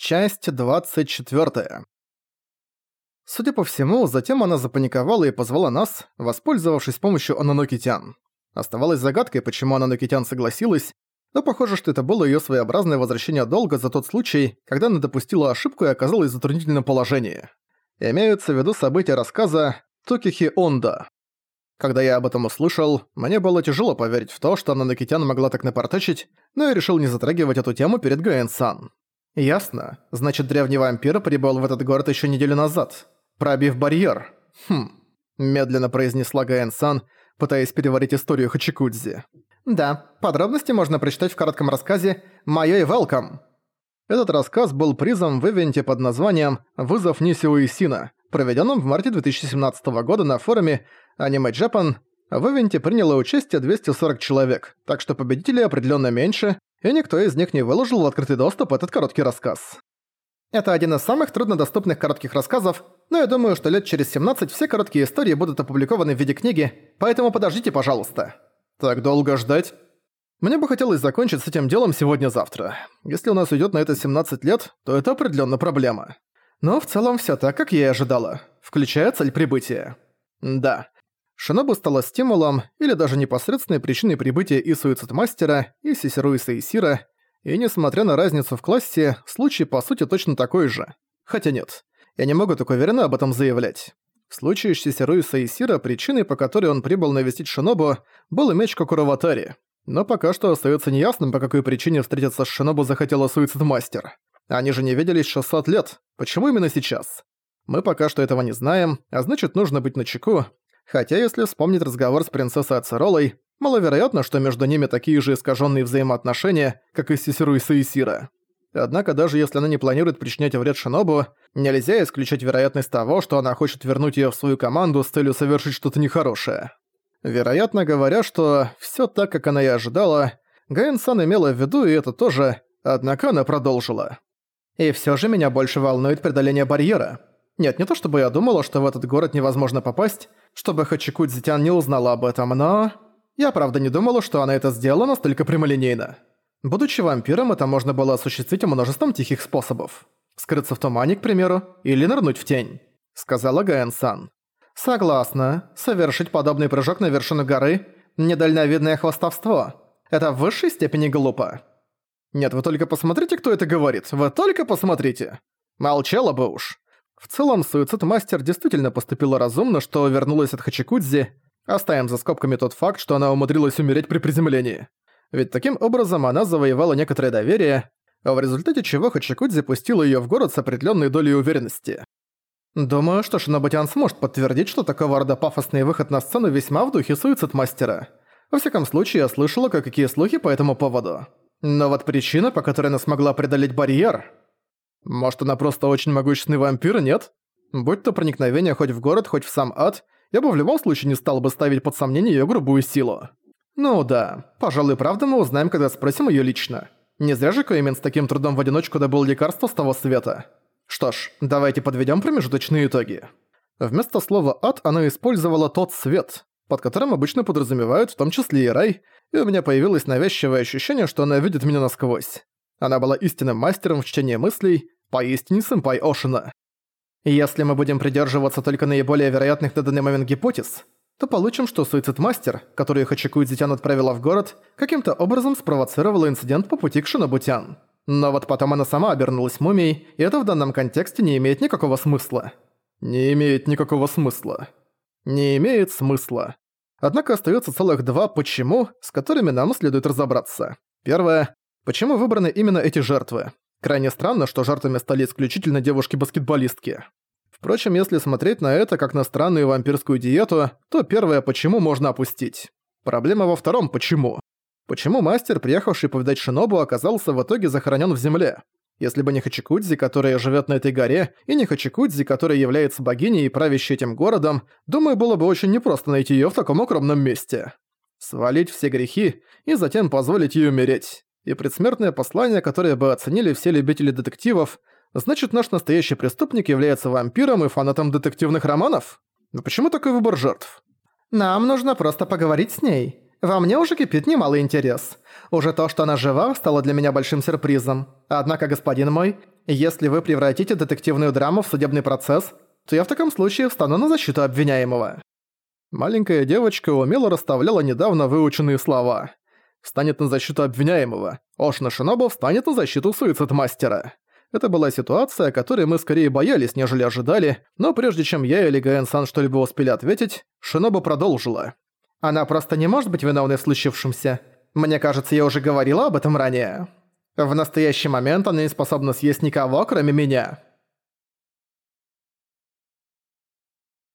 Часть 24. Судя по всему, затем она запаниковала и позвала нас, воспользовавшись помощью Ананокитян. Оставалось загадкой, почему Ананокитян согласилась, но похоже, что это было её своеобразное возвращение долга за тот случай, когда она допустила ошибку и оказалась в затруднительном положении. Имеются в виду события рассказа Токихи Онда. Когда я об этом услышал, мне было тяжело поверить в то, что Ананокитян могла так напортачить, но я решил не затрагивать эту тему перед Гаэн-сан. «Ясно. Значит, древний вампир прибыл в этот город еще неделю назад, пробив барьер. Хм», – медленно произнесла Гаэн-сан, пытаясь переварить историю Хачикудзи. «Да, подробности можно прочитать в коротком рассказе «Моё и Велкам». Этот рассказ был призом в ивенте под названием «Вызов Нисио Исина», проведенном в марте 2017 года на форуме Anime Japan. В ивенте приняло участие 240 человек, так что победителей определенно меньше, и никто из них не выложил в открытый доступ этот короткий рассказ. Это один из самых труднодоступных коротких рассказов, но я думаю, что лет через 17 все короткие истории будут опубликованы в виде книги, поэтому подождите, пожалуйста. Так долго ждать? Мне бы хотелось закончить с этим делом сегодня-завтра. Если у нас уйдет на это 17 лет, то это определенно проблема. Но в целом все так, как я и ожидала, включая цель прибытия. Да, Шинобу стала стимулом или даже непосредственной причиной прибытия и суицид-мастера, и Сисеруиса и Сира, и несмотря на разницу в классе, случай по сути точно такой же. Хотя нет, я не могу так уверенно об этом заявлять. В случае с Сисеруиса и Сира причиной, по которой он прибыл навестить Шинобу, был меч Кокуроватари. Но пока что остается неясным, по какой причине встретиться с Шинобу захотела суицид-мастер. Они же не виделись 600 лет. Почему именно сейчас? Мы пока что этого не знаем, а значит нужно быть начеку, Хотя, если вспомнить разговор с принцессой Ацеролой, маловероятно, что между ними такие же искаженные взаимоотношения, как и с и Сира. Однако даже если она не планирует причинять вред Шинобу, нельзя исключать вероятность того, что она хочет вернуть её в свою команду с целью совершить что-то нехорошее. Вероятно говоря, что всё так, как она и ожидала, Гаэн-сан имела в виду и это тоже, однако она продолжила. «И всё же меня больше волнует преодоление барьера. Нет, не то чтобы я думала, что в этот город невозможно попасть, чтобы Хачикудзитян не узнала об этом, но... Я правда не думала, что она это сделала настолько прямолинейно. Будучи вампиром, это можно было осуществить множеством тихих способов. Скрыться в тумане, к примеру, или нырнуть в тень, сказала Гаэн-сан. Согласна. Совершить подобный прыжок на вершину горы – недальновидное хвастовство. Это в высшей степени глупо. Нет, вы только посмотрите, кто это говорит. Вы только посмотрите. Молчала бы уж. В целом, суицид-мастер действительно поступила разумно, что вернулась от Хачикудзи, оставим за скобками тот факт, что она умудрилась умереть при приземлении. Ведь таким образом она завоевала некоторое доверие, в результате чего Хачикудзи пустила её в город с определённой долей уверенности. Думаю, что Шинобутян сможет подтвердить, что такого рода пафосный выход на сцену весьма в духе суицид-мастера. Во всяком случае, я слышала кое-какие слухи по этому поводу. Но вот причина, по которой она смогла преодолеть барьер... Может, она просто очень могущественный вампир, нет? Будь то проникновение хоть в город, хоть в сам ад, я бы в любом случае не стал бы ставить под сомнение её грубую силу. Ну да, пожалуй, правда мы узнаем, когда спросим её лично. Не зря же Коэмен с таким трудом в одиночку добыл лекарство с того света. Что ж, давайте подведём промежуточные итоги. Вместо слова «ад» она использовала «тот свет», под которым обычно подразумевают в том числе и рай, и у меня появилось навязчивое ощущение, что она видит меня насквозь. Она была истинным мастером в чтении мыслей, поистине сэмпай Ошина. Если мы будем придерживаться только наиболее вероятных на данный момент гипотез, то получим, что суицид-мастер, который Хачикуидзитян отправила в город, каким-то образом спровоцировала инцидент по пути к Шинобутян. Но вот потом она сама обернулась мумией, и это в данном контексте не имеет никакого смысла. Не имеет никакого смысла. Не имеет смысла. Однако остается целых два «почему», с которыми нам следует разобраться. Первое. Почему выбраны именно эти жертвы? Крайне странно, что жертвами стали исключительно девушки-баскетболистки. Впрочем, если смотреть на это как на странную вампирскую диету, то первое «почему» можно опустить. Проблема во втором «почему». Почему мастер, приехавший повидать Шинобу, оказался в итоге захоронен в земле? Если бы не Хачикудзи, которая живет на этой горе, и не Хачикудзи, которая является богиней и правящей этим городом, думаю, было бы очень непросто найти ее в таком укромном месте. Свалить все грехи и затем позволить ей умереть и предсмертное послание, которое бы оценили все любители детективов, значит наш настоящий преступник является вампиром и фанатом детективных романов? Но почему такой выбор жертв? Нам нужно просто поговорить с ней. Во мне уже кипит немалый интерес. Уже то, что она жива, стало для меня большим сюрпризом. Однако, господин мой, если вы превратите детективную драму в судебный процесс, то я в таком случае встану на защиту обвиняемого». Маленькая девочка умело расставляла недавно выученные слова. «Встанет на защиту обвиняемого. Ошна Шинобу встанет на защиту суицид-мастера». Это была ситуация, которой мы скорее боялись, нежели ожидали, но прежде чем я или Гаэн-сан что-либо успели ответить, Шиноба продолжила. «Она просто не может быть виновной в случившемся. Мне кажется, я уже говорила об этом ранее. В настоящий момент она не способна съесть никого, кроме меня».